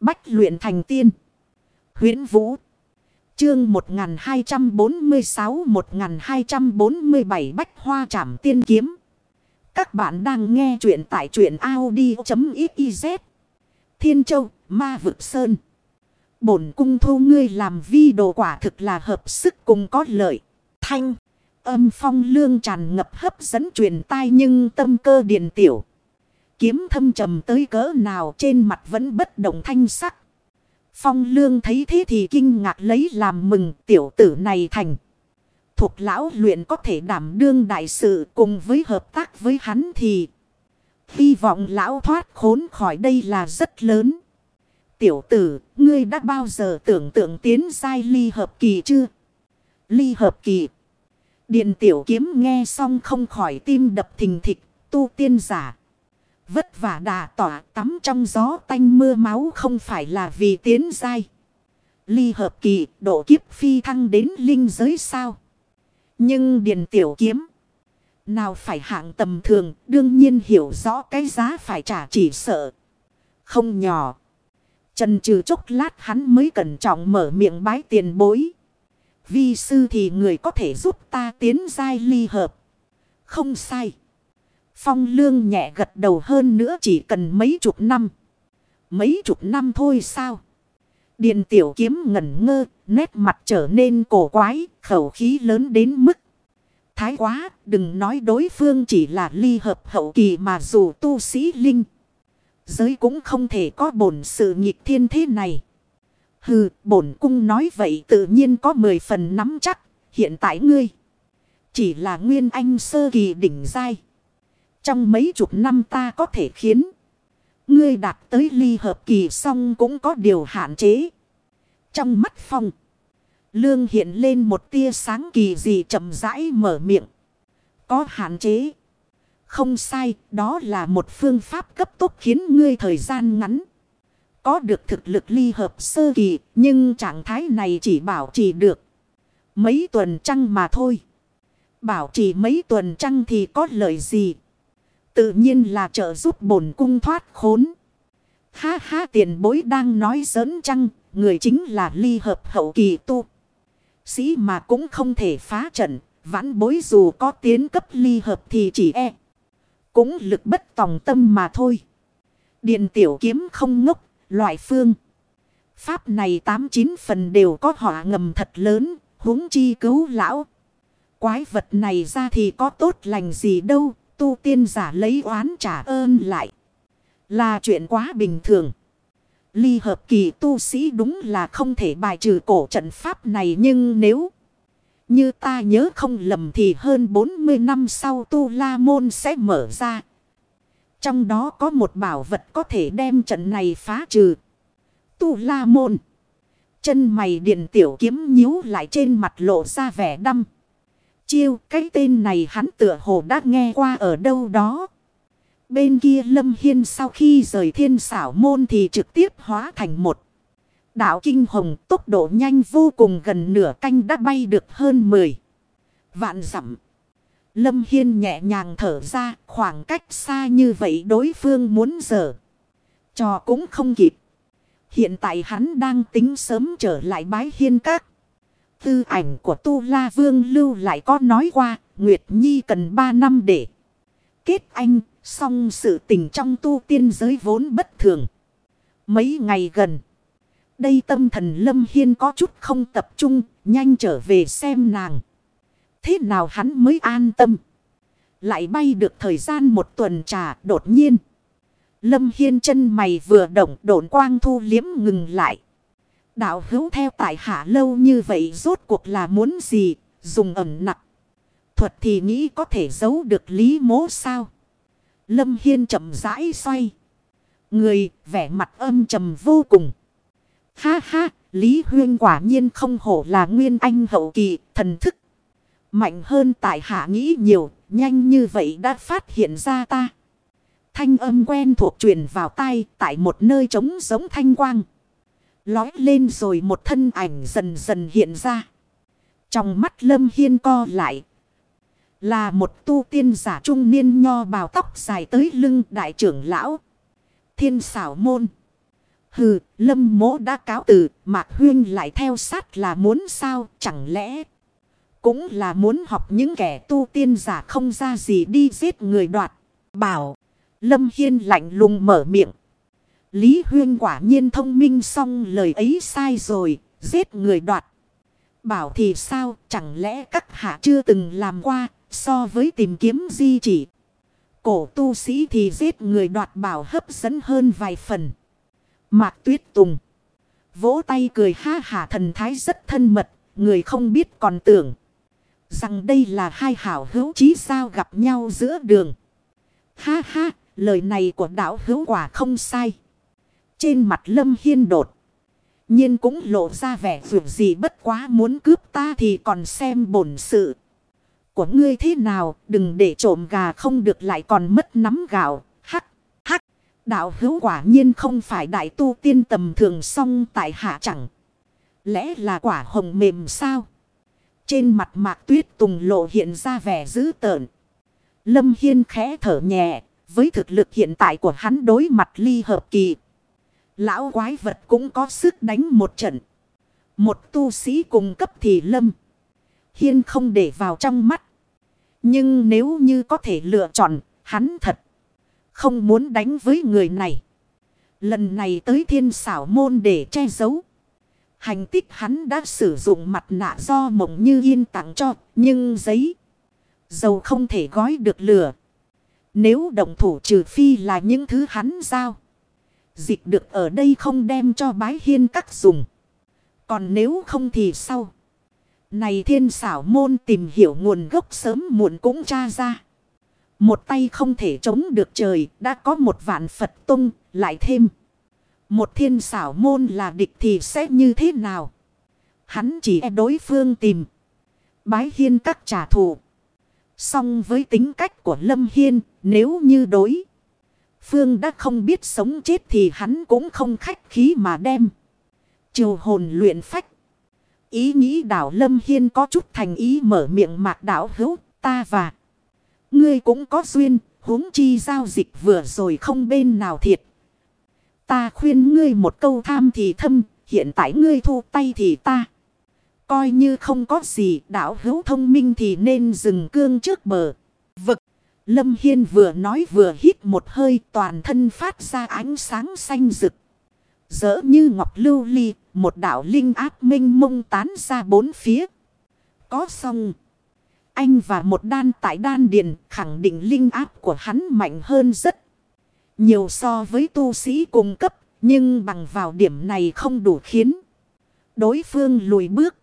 Bách luyện thành tiên. huyễn Vũ. Chương 1246-1247 Bách Hoa Trảm Tiên Kiếm. Các bạn đang nghe truyện tại truyện Audi.xyz. Thiên Châu, Ma Vực Sơn. Bổn cung thu ngươi làm vi đồ quả thực là hợp sức cùng có lợi. Thanh. Âm phong lương tràn ngập hấp dẫn truyền tai nhưng tâm cơ điền tiểu. Kiếm thâm trầm tới cỡ nào trên mặt vẫn bất động thanh sắc. Phong lương thấy thế thì kinh ngạc lấy làm mừng tiểu tử này thành. Thuộc lão luyện có thể đảm đương đại sự cùng với hợp tác với hắn thì. Hy vọng lão thoát khốn khỏi đây là rất lớn. Tiểu tử, ngươi đã bao giờ tưởng tượng tiến giai ly hợp kỳ chưa? Ly hợp kỳ. Điện tiểu kiếm nghe xong không khỏi tim đập thình thịch, tu tiên giả. Vất vả đà tỏa tắm trong gió tanh mưa máu không phải là vì tiến dai. Ly hợp kỳ, độ kiếp phi thăng đến linh giới sao. Nhưng điền tiểu kiếm. Nào phải hạng tầm thường, đương nhiên hiểu rõ cái giá phải trả chỉ sợ. Không nhỏ. Trần trừ chốc lát hắn mới cẩn trọng mở miệng bái tiền bối. Vi sư thì người có thể giúp ta tiến dai ly hợp. Không sai. Phong lương nhẹ gật đầu hơn nữa chỉ cần mấy chục năm. Mấy chục năm thôi sao? điền tiểu kiếm ngẩn ngơ, nét mặt trở nên cổ quái, khẩu khí lớn đến mức. Thái quá, đừng nói đối phương chỉ là ly hợp hậu kỳ mà dù tu sĩ linh. Giới cũng không thể có bổn sự nghịch thiên thế này. Hừ, bổn cung nói vậy tự nhiên có mười phần nắm chắc. Hiện tại ngươi chỉ là nguyên anh sơ kỳ đỉnh giai. Trong mấy chục năm ta có thể khiến ngươi đạt tới ly hợp kỳ xong cũng có điều hạn chế. Trong mắt phong, lương hiện lên một tia sáng kỳ gì chậm rãi mở miệng. Có hạn chế. Không sai, đó là một phương pháp cấp tốc khiến ngươi thời gian ngắn. Có được thực lực ly hợp sơ kỳ, nhưng trạng thái này chỉ bảo trì được mấy tuần trăng mà thôi. Bảo trì mấy tuần trăng thì có lợi gì? Tự nhiên là trợ giúp bổn cung thoát khốn. Ha ha tiền bối đang nói giỡn chăng, người chính là ly hợp hậu kỳ tu. Sĩ mà cũng không thể phá trận, vãn bối dù có tiến cấp ly hợp thì chỉ e. Cũng lực bất tòng tâm mà thôi. Điện tiểu kiếm không ngốc, loại phương. Pháp này tám chín phần đều có họa ngầm thật lớn, huống chi cứu lão. Quái vật này ra thì có tốt lành gì đâu, tu tiên giả lấy oán trả ơn lại. Là chuyện quá bình thường. Ly hợp kỳ tu sĩ đúng là không thể bài trừ cổ trận pháp này nhưng nếu như ta nhớ không lầm thì hơn 40 năm sau tu la môn sẽ mở ra. Trong đó có một bảo vật có thể đem trận này phá trừ. Tu la môn. Chân mày điện tiểu kiếm nhíu lại trên mặt lộ ra vẻ đăm. Chiêu, cái tên này hắn tựa hồ đã nghe qua ở đâu đó. Bên kia Lâm Hiên sau khi rời thiên xảo môn thì trực tiếp hóa thành một. Đạo kinh hồng, tốc độ nhanh vô cùng, gần nửa canh đã bay được hơn 10. Vạn dặm. Lâm Hiên nhẹ nhàng thở ra, khoảng cách xa như vậy đối phương muốn dở. Trò cũng không kịp. Hiện tại hắn đang tính sớm trở lại bái hiên các. Tư ảnh của Tu La Vương lưu lại có nói qua, Nguyệt Nhi cần 3 năm để kết anh, song sự tình trong tu tiên giới vốn bất thường. Mấy ngày gần, đây tâm thần Lâm Hiên có chút không tập trung, nhanh trở về xem nàng. Thế nào hắn mới an tâm? Lại bay được thời gian một tuần trà đột nhiên. Lâm Hiên chân mày vừa động độn quang thu liếm ngừng lại. Đạo hữu theo tại hạ lâu như vậy rốt cuộc là muốn gì, dùng ẩm nặng. Thuật thì nghĩ có thể giấu được lý mố sao. Lâm Hiên chậm rãi xoay. Người vẻ mặt âm trầm vô cùng. Ha ha, Lý Huyên quả nhiên không hổ là nguyên anh hậu kỳ, thần thức. Mạnh hơn tại hạ nghĩ nhiều, nhanh như vậy đã phát hiện ra ta. Thanh âm quen thuộc truyền vào tay tại một nơi trống giống thanh quang. Lói lên rồi một thân ảnh dần dần hiện ra. Trong mắt lâm hiên co lại. Là một tu tiên giả trung niên nho bào tóc dài tới lưng đại trưởng lão. Thiên xảo môn. Hừ, lâm mỗ đã cáo từ, Mạc Huyên lại theo sát là muốn sao, chẳng lẽ... Cũng là muốn học những kẻ tu tiên giả không ra gì đi giết người đoạt. Bảo, Lâm Hiên lạnh lùng mở miệng. Lý Huyên quả nhiên thông minh xong lời ấy sai rồi, giết người đoạt. Bảo thì sao, chẳng lẽ các hạ chưa từng làm qua, so với tìm kiếm di chỉ. Cổ tu sĩ thì giết người đoạt bảo hấp dẫn hơn vài phần. Mạc Tuyết Tùng. Vỗ tay cười ha hả thần thái rất thân mật. Người không biết còn tưởng. Rằng đây là hai hảo hữu chí sao gặp nhau giữa đường. Ha ha. Lời này của đạo hữu quả không sai. Trên mặt lâm hiên đột. nhiên cũng lộ ra vẻ vượt gì bất quá muốn cướp ta thì còn xem bổn sự. Của ngươi thế nào, đừng để trộm gà không được lại còn mất nắm gạo. hắc hắc Đạo hữu quả nhiên không phải đại tu tiên tầm thường song tại hạ chẳng. Lẽ là quả hồng mềm sao? Trên mặt mạc tuyết tùng lộ hiện ra vẻ dữ tợn. Lâm Hiên khẽ thở nhẹ. Với thực lực hiện tại của hắn đối mặt ly hợp kỳ. Lão quái vật cũng có sức đánh một trận. Một tu sĩ cùng cấp thì Lâm. Hiên không để vào trong mắt. Nhưng nếu như có thể lựa chọn, hắn thật không muốn đánh với người này. Lần này tới thiên xảo môn để che giấu. Hành tích hắn đã sử dụng mặt nạ do mộng như yên tặng cho. Nhưng giấy. Dầu không thể gói được lửa. Nếu động thủ trừ phi là những thứ hắn giao. Dịch được ở đây không đem cho bái hiên các dùng. Còn nếu không thì sau. Này thiên xảo môn tìm hiểu nguồn gốc sớm muộn cũng tra ra. Một tay không thể chống được trời, đã có một vạn Phật tung, lại thêm. Một thiên xảo môn là địch thì sẽ như thế nào? Hắn chỉ e đối phương tìm. Bái hiên các trả thù. Song với tính cách của Lâm Hiên, nếu như đối. Phương đã không biết sống chết thì hắn cũng không khách khí mà đem. chiều hồn luyện phách. Ý nghĩ đảo Lâm Hiên có chút thành ý mở miệng mạc đảo hữu ta và. Ngươi cũng có duyên, huống chi giao dịch vừa rồi không bên nào thiệt. Ta khuyên ngươi một câu tham thì thâm, hiện tại ngươi thu tay thì ta. Coi như không có gì, đảo hữu thông minh thì nên dừng cương trước bờ. Lâm Hiên vừa nói vừa hít một hơi toàn thân phát ra ánh sáng xanh rực. Dỡ như ngọc lưu ly, một đảo linh áp minh mông tán ra bốn phía. Có song. Anh và một đan tại đan điền khẳng định linh áp của hắn mạnh hơn rất nhiều so với tu sĩ cùng cấp. Nhưng bằng vào điểm này không đủ khiến đối phương lùi bước.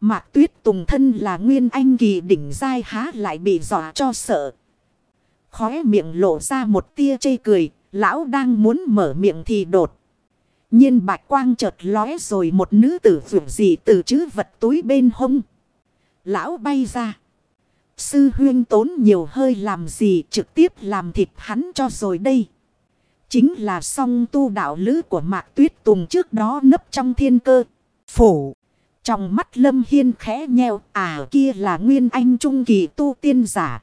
Mạc tuyết tùng thân là nguyên anh kỳ đỉnh dai há lại bị dọa cho sợ. Khóe miệng lộ ra một tia chê cười. Lão đang muốn mở miệng thì đột. nhiên bạch quang chợt lóe rồi một nữ tử vượt gì từ chữ vật túi bên hông. Lão bay ra. Sư huyên tốn nhiều hơi làm gì trực tiếp làm thịt hắn cho rồi đây. Chính là song tu đạo lữ của Mạc Tuyết Tùng trước đó nấp trong thiên cơ. Phủ. Trong mắt Lâm Hiên khẽ nheo. À kia là nguyên anh trung kỳ tu tiên giả.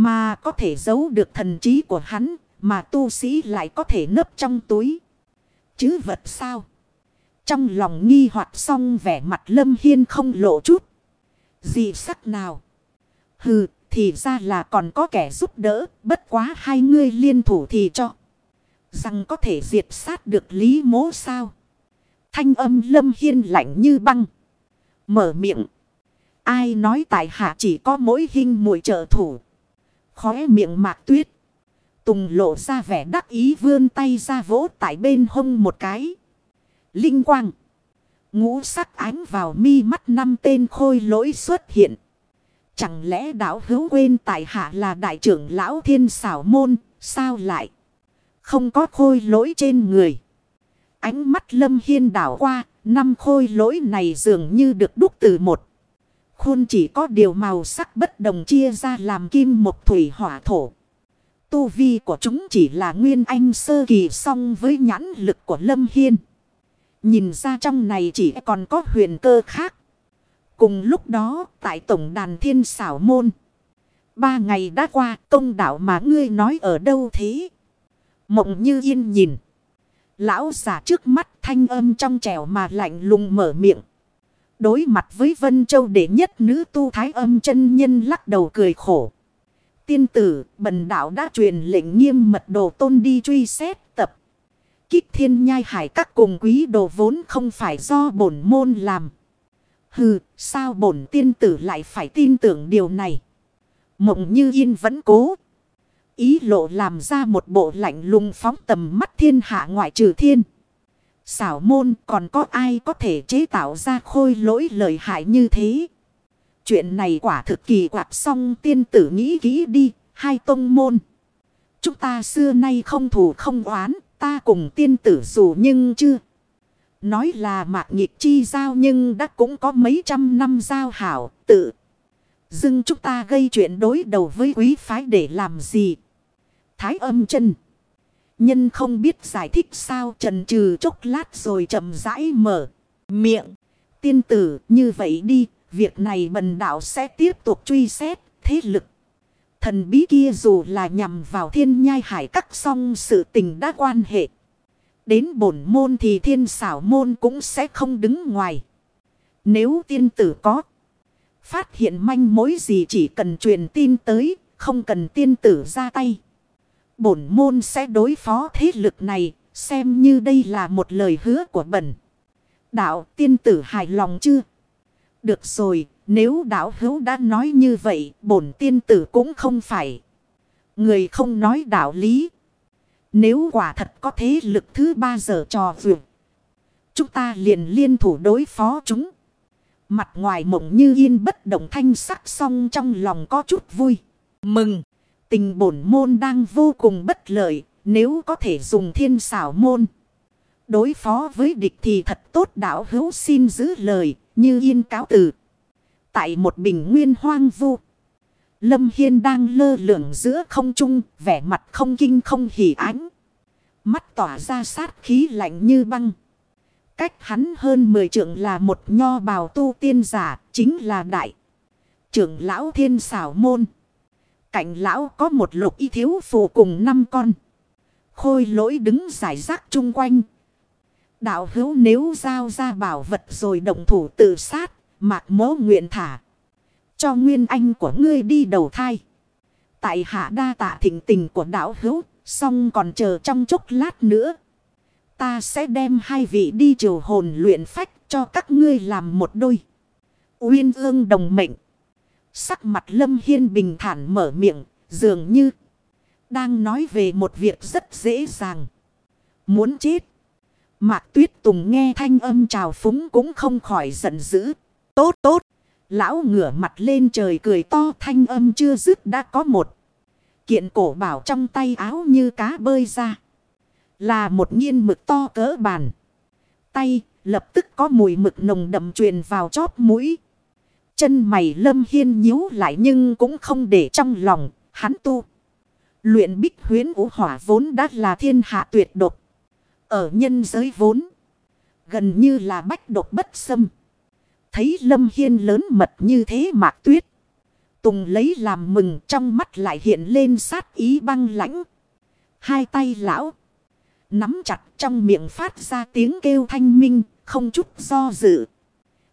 Mà có thể giấu được thần trí của hắn. Mà tu sĩ lại có thể nấp trong túi. Chứ vật sao? Trong lòng nghi hoặc xong vẻ mặt Lâm Hiên không lộ chút. Gì sắc nào? Hừ, thì ra là còn có kẻ giúp đỡ, bất quá hai ngươi liên thủ thì cho. Rằng có thể diệt sát được Lý mố sao. Thanh âm lâm hiên lạnh như băng. Mở miệng. Ai nói tại hạ chỉ có mỗi hình mùi trợ thủ. Khóe miệng mạc tuyết. Tùng lộ ra vẻ đắc ý vươn tay ra vỗ tại bên hông một cái. Linh quang. Ngũ sắc ánh vào mi mắt năm tên khôi lỗi xuất hiện. Chẳng lẽ đạo hữu quên tại hạ là đại trưởng lão thiên xảo môn, sao lại? Không có khôi lỗi trên người. Ánh mắt lâm hiên đảo qua, năm khôi lỗi này dường như được đúc từ một. Khuôn chỉ có điều màu sắc bất đồng chia ra làm kim một thủy hỏa thổ. Tu vi của chúng chỉ là nguyên anh sơ kỳ song với nhãn lực của lâm hiên. Nhìn ra trong này chỉ còn có huyền cơ khác. Cùng lúc đó, tại tổng đàn thiên xảo môn. Ba ngày đã qua, công đạo mà ngươi nói ở đâu thế? Mộng như yên nhìn. Lão giả trước mắt thanh âm trong trẻo mà lạnh lùng mở miệng. Đối mặt với Vân Châu đệ nhất nữ tu thái âm chân nhân lắc đầu cười khổ. Tiên tử, bần đạo đã truyền lệnh nghiêm mật đồ tôn đi truy xét tập. Kích thiên nhai hải các cùng quý đồ vốn không phải do bổn môn làm. Hừ, sao bổn tiên tử lại phải tin tưởng điều này? Mộng như yên vẫn cố. Ý lộ làm ra một bộ lạnh lùng phóng tầm mắt thiên hạ ngoại trừ thiên. Xảo môn còn có ai có thể chế tạo ra khôi lỗi lợi hại như thế? Chuyện này quả thực kỳ quạp xong tiên tử nghĩ kỹ đi, hai tông môn. Chúng ta xưa nay không thù không oán, ta cùng tiên tử dù nhưng chưa. Nói là mạc nghịch chi giao nhưng đã cũng có mấy trăm năm giao hảo, tự. Dưng chúng ta gây chuyện đối đầu với quý phái để làm gì? Thái âm chân. Nhân không biết giải thích sao trần trừ chốc lát rồi chậm rãi mở miệng. Tiên tử như vậy đi, việc này bần đạo sẽ tiếp tục truy xét thế lực. Thần bí kia dù là nhằm vào thiên nhai hải các song sự tình đã quan hệ. Đến bổn môn thì thiên xảo môn cũng sẽ không đứng ngoài. Nếu tiên tử có phát hiện manh mối gì chỉ cần truyền tin tới, không cần tiên tử ra tay. Bổn môn sẽ đối phó thế lực này, xem như đây là một lời hứa của bẩn. Đạo tiên tử hài lòng chưa? Được rồi, nếu đạo hữu đã nói như vậy, bổn tiên tử cũng không phải. Người không nói đạo lý. Nếu quả thật có thế lực thứ ba giờ trò vượt. Chúng ta liền liên thủ đối phó chúng. Mặt ngoài mộng như yên bất động thanh sắc song trong lòng có chút vui. Mừng. Tình bổn môn đang vô cùng bất lợi. Nếu có thể dùng thiên xảo môn. Đối phó với địch thì thật tốt đạo hữu xin giữ lời. Như yên cáo từ. Tại một bình nguyên hoang vu. Lâm Hiên đang lơ lửng giữa không trung. Vẻ mặt không kinh không hỉ ánh. Mắt tỏa ra sát khí lạnh như băng. Cách hắn hơn 10 trượng là một nho bào tu tiên giả, chính là đại. Trưởng lão thiên xảo môn. Cạnh lão có một lục y thiếu phụ cùng năm con. Khôi lỗi đứng giải rác chung quanh. Đạo hữu nếu giao ra bảo vật rồi động thủ tự sát, mạc mố nguyện thả. Cho nguyên anh của ngươi đi đầu thai. Tại hạ đa tạ thịnh tình của đạo hữu, xong còn chờ trong chốc lát nữa. Ta sẽ đem hai vị đi triều hồn luyện phách cho các ngươi làm một đôi. Uyên ương đồng mệnh. Sắc mặt Lâm Hiên bình thản mở miệng, dường như đang nói về một việc rất dễ dàng. Muốn chết. Mạc Tuyết Tùng nghe thanh âm trào phúng cũng không khỏi giận dữ. Tốt tốt. Lão ngửa mặt lên trời cười to thanh âm chưa dứt đã có một. Kiện cổ bảo trong tay áo như cá bơi ra. Là một nghiên mực to cỡ bàn. Tay lập tức có mùi mực nồng đậm truyền vào chóp mũi. Chân mày lâm hiên nhíu lại nhưng cũng không để trong lòng, hắn tu. Luyện bích huyến vũ hỏa vốn đã là thiên hạ tuyệt độc. Ở nhân giới vốn, gần như là bách độc bất xâm. Thấy lâm hiên lớn mật như thế mạc tuyết. Tùng lấy làm mừng trong mắt lại hiện lên sát ý băng lãnh. Hai tay lão. Nắm chặt trong miệng phát ra tiếng kêu thanh minh, không chút do dự.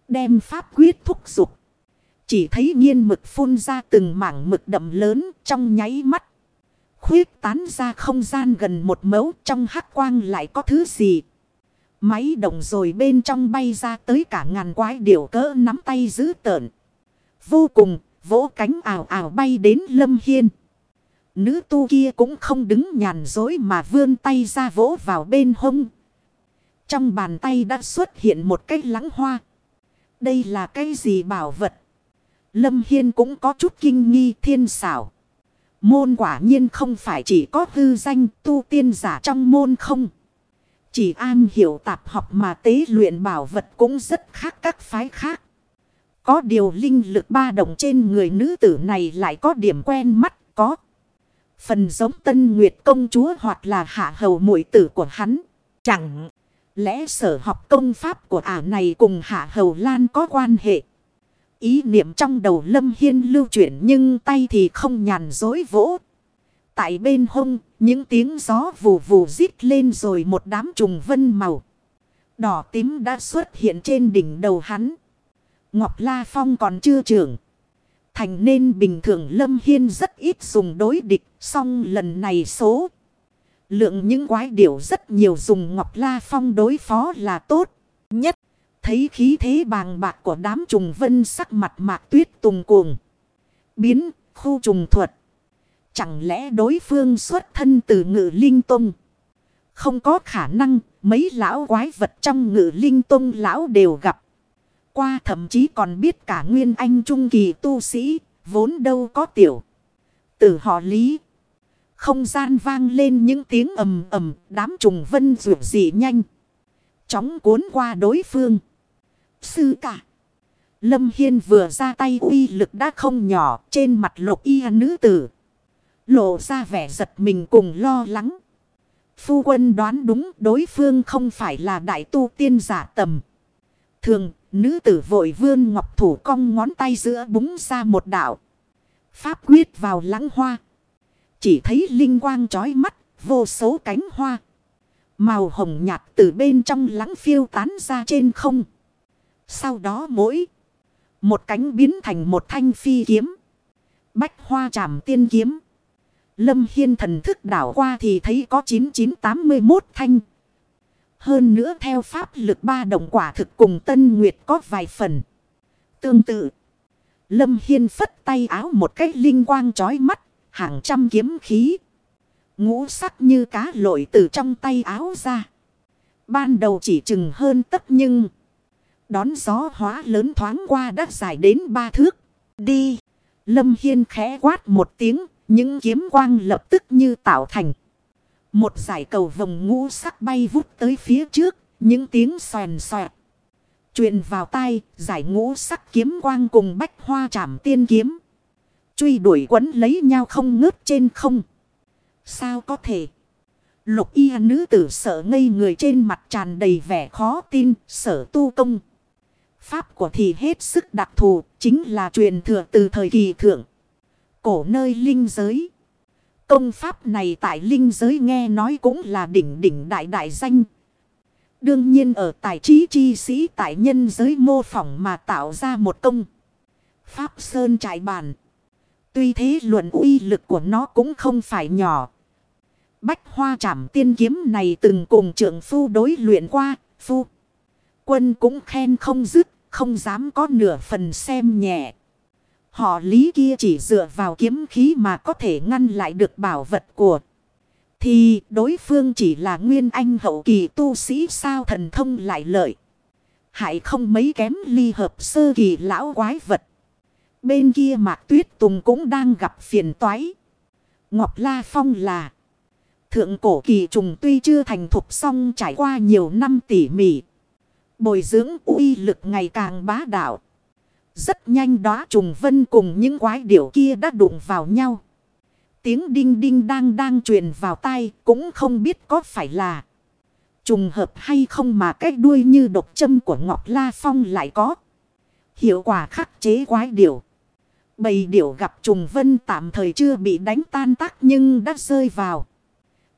Đem pháp quyết thúc giục. Chỉ thấy nhiên mực phun ra từng mảng mực đậm lớn trong nháy mắt. Khuyết tán ra không gian gần một mẫu trong hắc quang lại có thứ gì. Máy động rồi bên trong bay ra tới cả ngàn quái điểu cỡ nắm tay giữ tợn. Vô cùng, vỗ cánh ảo ảo bay đến lâm hiên. Nữ tu kia cũng không đứng nhàn dối mà vươn tay ra vỗ vào bên hông. Trong bàn tay đã xuất hiện một cái lắng hoa. Đây là cái gì bảo vật? Lâm Hiên cũng có chút kinh nghi thiên xảo. Môn quả nhiên không phải chỉ có hư danh tu tiên giả trong môn không. Chỉ an hiểu tạp học mà tế luyện bảo vật cũng rất khác các phái khác. Có điều linh lực ba đồng trên người nữ tử này lại có điểm quen mắt, có. Phần giống tân nguyệt công chúa hoặc là hạ hầu muội tử của hắn. Chẳng lẽ sở học công pháp của ả này cùng hạ hầu lan có quan hệ. Ý niệm trong đầu lâm hiên lưu chuyển nhưng tay thì không nhàn dối vỗ. Tại bên hông, những tiếng gió vù vù rít lên rồi một đám trùng vân màu. Đỏ tím đã xuất hiện trên đỉnh đầu hắn. Ngọc La Phong còn chưa trưởng. Thành nên bình thường Lâm Hiên rất ít dùng đối địch. Song lần này số. Lượng những quái điểu rất nhiều dùng Ngọc La Phong đối phó là tốt nhất. Thấy khí thế bàng bạc của đám trùng vân sắc mặt mạc tuyết tùng cuồng. Biến khu trùng thuật. Chẳng lẽ đối phương xuất thân từ ngự linh tông? Không có khả năng mấy lão quái vật trong ngự linh tông lão đều gặp. Qua thậm chí còn biết cả nguyên anh trung kỳ tu sĩ, vốn đâu có tiểu. Từ họ lý. Không gian vang lên những tiếng ầm ầm, đám trùng vân rượu dị nhanh. Chóng cuốn qua đối phương. Sư cả. Lâm Hiên vừa ra tay uy lực đã không nhỏ trên mặt lục y nữ tử. Lộ ra vẻ giật mình cùng lo lắng. Phu quân đoán đúng đối phương không phải là đại tu tiên giả tầm. Thường, nữ tử vội vươn ngọc thủ cong ngón tay giữa búng ra một đạo. Pháp quyết vào lãng hoa. Chỉ thấy linh quang trói mắt, vô số cánh hoa. Màu hồng nhạt từ bên trong lãng phiêu tán ra trên không. Sau đó mỗi một cánh biến thành một thanh phi kiếm. Bách hoa trảm tiên kiếm. Lâm Hiên thần thức đảo qua thì thấy có 9981 thanh. Hơn nữa theo pháp lực ba động quả thực cùng Tân Nguyệt có vài phần. Tương tự. Lâm Hiên phất tay áo một cách linh quang chói mắt. Hàng trăm kiếm khí. Ngũ sắc như cá lội từ trong tay áo ra. Ban đầu chỉ chừng hơn tất nhưng. Đón gió hóa lớn thoáng qua đã dài đến ba thước. Đi. Lâm Hiên khẽ quát một tiếng. Những kiếm quang lập tức như tạo thành. Một giải cầu vòng ngũ sắc bay vút tới phía trước. Những tiếng xoèn xoẹt. truyền vào tay. Giải ngũ sắc kiếm quang cùng bách hoa trảm tiên kiếm. Truy đuổi quấn lấy nhau không ngớt trên không. Sao có thể? Lục y nữ tử sợ ngây người trên mặt tràn đầy vẻ khó tin, sở tu công. Pháp của thì hết sức đặc thù, chính là truyền thừa từ thời kỳ thượng. Cổ nơi linh giới. Công pháp này tại linh giới nghe nói cũng là đỉnh đỉnh đại đại danh. Đương nhiên ở tài trí chi sĩ tại nhân giới mô phỏng mà tạo ra một công. Pháp Sơn trải bàn. Tuy thế luận uy lực của nó cũng không phải nhỏ. Bách hoa trảm tiên kiếm này từng cùng trưởng phu đối luyện qua, phu. Quân cũng khen không dứt, không dám có nửa phần xem nhẹ. Họ lý kia chỉ dựa vào kiếm khí mà có thể ngăn lại được bảo vật của. Thì đối phương chỉ là nguyên anh hậu kỳ tu sĩ sao thần thông lại lợi. Hại không mấy kém ly hợp sơ kỳ lão quái vật. Bên kia mạc tuyết tùng cũng đang gặp phiền toái. Ngọc La Phong là. Thượng cổ kỳ trùng tuy chưa thành thục song trải qua nhiều năm tỉ mỉ. Bồi dưỡng uy lực ngày càng bá đạo. Rất nhanh đó trùng vân cùng những quái điểu kia đã đụng vào nhau. Tiếng đinh đinh đang đang truyền vào tai cũng không biết có phải là trùng hợp hay không mà cái đuôi như độc châm của Ngọc La Phong lại có. Hiệu quả khắc chế quái điểu. Bầy điểu gặp trùng vân tạm thời chưa bị đánh tan tác nhưng đã rơi vào.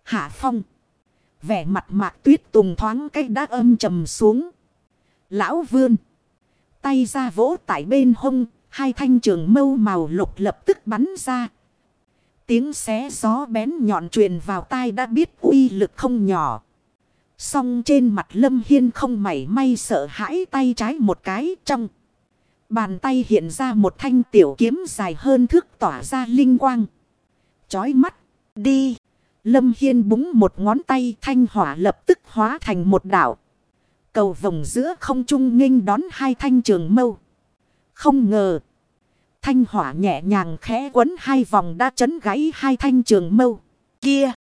Hạ phong. Vẻ mặt mạc tuyết tùng thoáng cái đã âm trầm xuống. Lão vươn. Tay ra vỗ tại bên hông. Hai thanh trường mâu màu lục lập tức bắn ra. Tiếng xé gió bén nhọn truyền vào tai đã biết uy lực không nhỏ. Song trên mặt lâm hiên không mảy may sợ hãi tay trái một cái trong. Bàn tay hiện ra một thanh tiểu kiếm dài hơn thước tỏa ra linh quang. Chói mắt. Đi. Lâm Hiên búng một ngón tay, thanh hỏa lập tức hóa thành một đảo. Cầu vòng giữa không trung nghênh đón hai thanh trường mâu. Không ngờ. Thanh hỏa nhẹ nhàng khẽ quấn hai vòng đã chấn gãy hai thanh trường mâu. Kia.